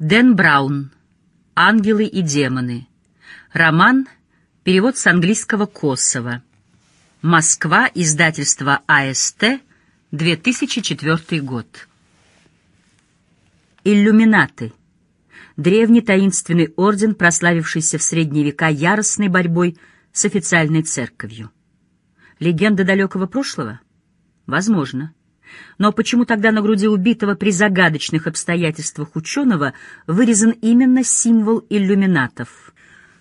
Дэн Браун. «Ангелы и демоны». Роман. Перевод с английского Косово. Москва. Издательство АСТ. 2004 год. Иллюминаты. Древний таинственный орден, прославившийся в средние века яростной борьбой с официальной церковью. Легенда далекого прошлого? Возможно. Но почему тогда на груди убитого при загадочных обстоятельствах ученого вырезан именно символ иллюминатов?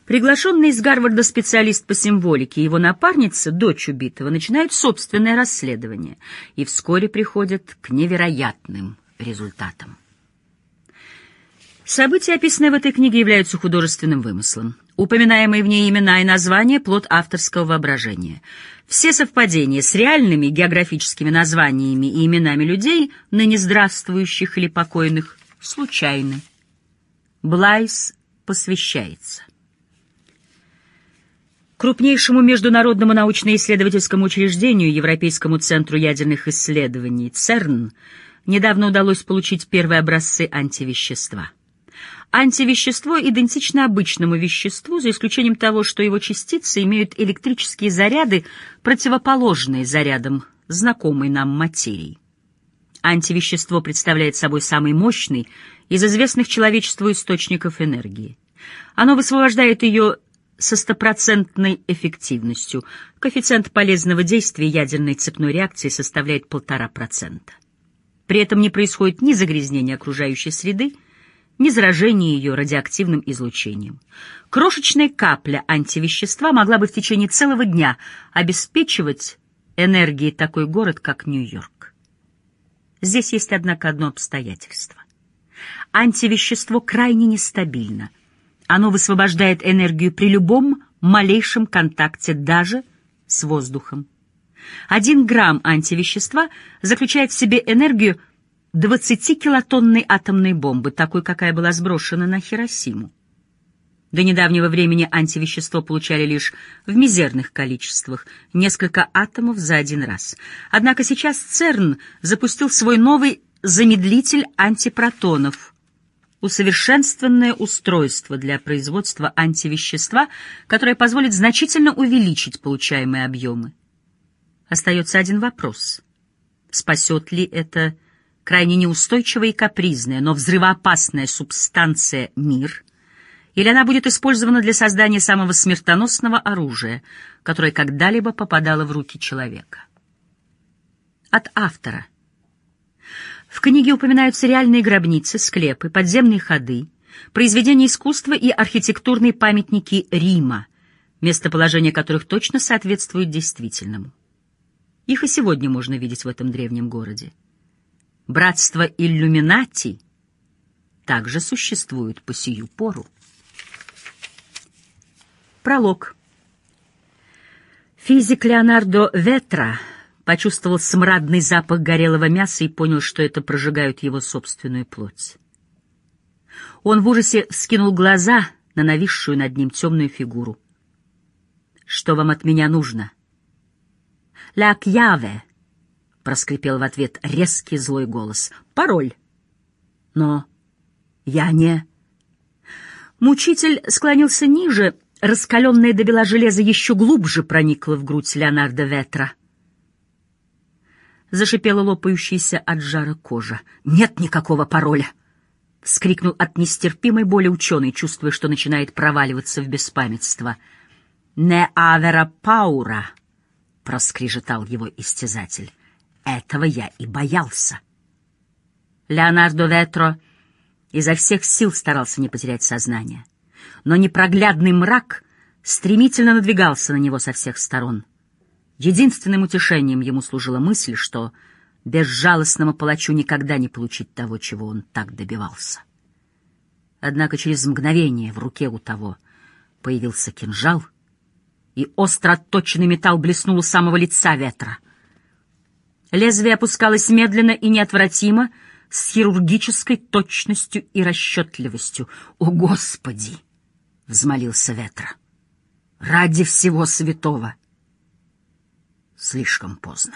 Приглашенный из Гарварда специалист по символике и его напарница, дочь убитого, начинают собственное расследование и вскоре приходят к невероятным результатам. События, описанные в этой книге, являются художественным вымыслом. Упоминаемые в ней имена и названия — плод авторского воображения. Все совпадения с реальными географическими названиями и именами людей, ныне здравствующих или покойных, случайны. Блайс посвящается. Крупнейшему международному научно-исследовательскому учреждению, Европейскому центру ядерных исследований, ЦЕРН, недавно удалось получить первые образцы антивещества — Антивещество идентично обычному веществу, за исключением того, что его частицы имеют электрические заряды, противоположные зарядам знакомой нам материи. Антивещество представляет собой самый мощный из известных человечеству источников энергии. Оно высвобождает ее со стопроцентной эффективностью. Коэффициент полезного действия ядерной цепной реакции составляет полтора процента. При этом не происходит ни загрязнения окружающей среды, ни заражение ее радиоактивным излучением. Крошечная капля антивещества могла бы в течение целого дня обеспечивать энергией такой город, как Нью-Йорк. Здесь есть, однако, одно обстоятельство. Антивещество крайне нестабильно. Оно высвобождает энергию при любом малейшем контакте, даже с воздухом. Один грамм антивещества заключает в себе энергию 20-килотонной атомной бомбы, такой, какая была сброшена на Хиросиму. До недавнего времени антивещество получали лишь в мизерных количествах, несколько атомов за один раз. Однако сейчас ЦЕРН запустил свой новый замедлитель антипротонов, усовершенствованное устройство для производства антивещества, которое позволит значительно увеличить получаемые объемы. Остается один вопрос. Спасет ли это крайне неустойчивая и капризная, но взрывоопасная субстанция мир, или она будет использована для создания самого смертоносного оружия, которое когда-либо попадало в руки человека. От автора. В книге упоминаются реальные гробницы, склепы, подземные ходы, произведения искусства и архитектурные памятники Рима, местоположение которых точно соответствует действительному. Их и сегодня можно видеть в этом древнем городе. Братство иллюминати также существует по сию пору. Пролог. Физик Леонардо Ветра почувствовал смрадный запах горелого мяса и понял, что это прожигают его собственную плоть. Он в ужасе вскинул глаза на нависшую над ним темную фигуру. «Что вам от меня нужно?» «Ля кьяве», — проскрипел в ответ резкий злой голос. «Пароль». «Но я не...» Мучитель склонился ниже, раскаленное до бела железо еще глубже проникло в грудь Леонардо Ветра. Зашипела лопающаяся от жара кожа. «Нет никакого пароля!» — вскрикнул от нестерпимой боли ученый, чувствуя, что начинает проваливаться в беспамятство. «Не авера паура!» — проскрежетал его истязатель. Этого я и боялся. Леонардо Ветро изо всех сил старался не потерять сознание, но непроглядный мрак стремительно надвигался на него со всех сторон. Единственным утешением ему служила мысль, что безжалостному палачу никогда не получить того, чего он так добивался. Однако через мгновение в руке у того появился кинжал, и остро отточенный металл блеснул у самого лица ветра. Лезвие опускалось медленно и неотвратимо, с хирургической точностью и расчетливостью. «О, Господи!» — взмолился Ветра. «Ради всего святого!» Слишком поздно.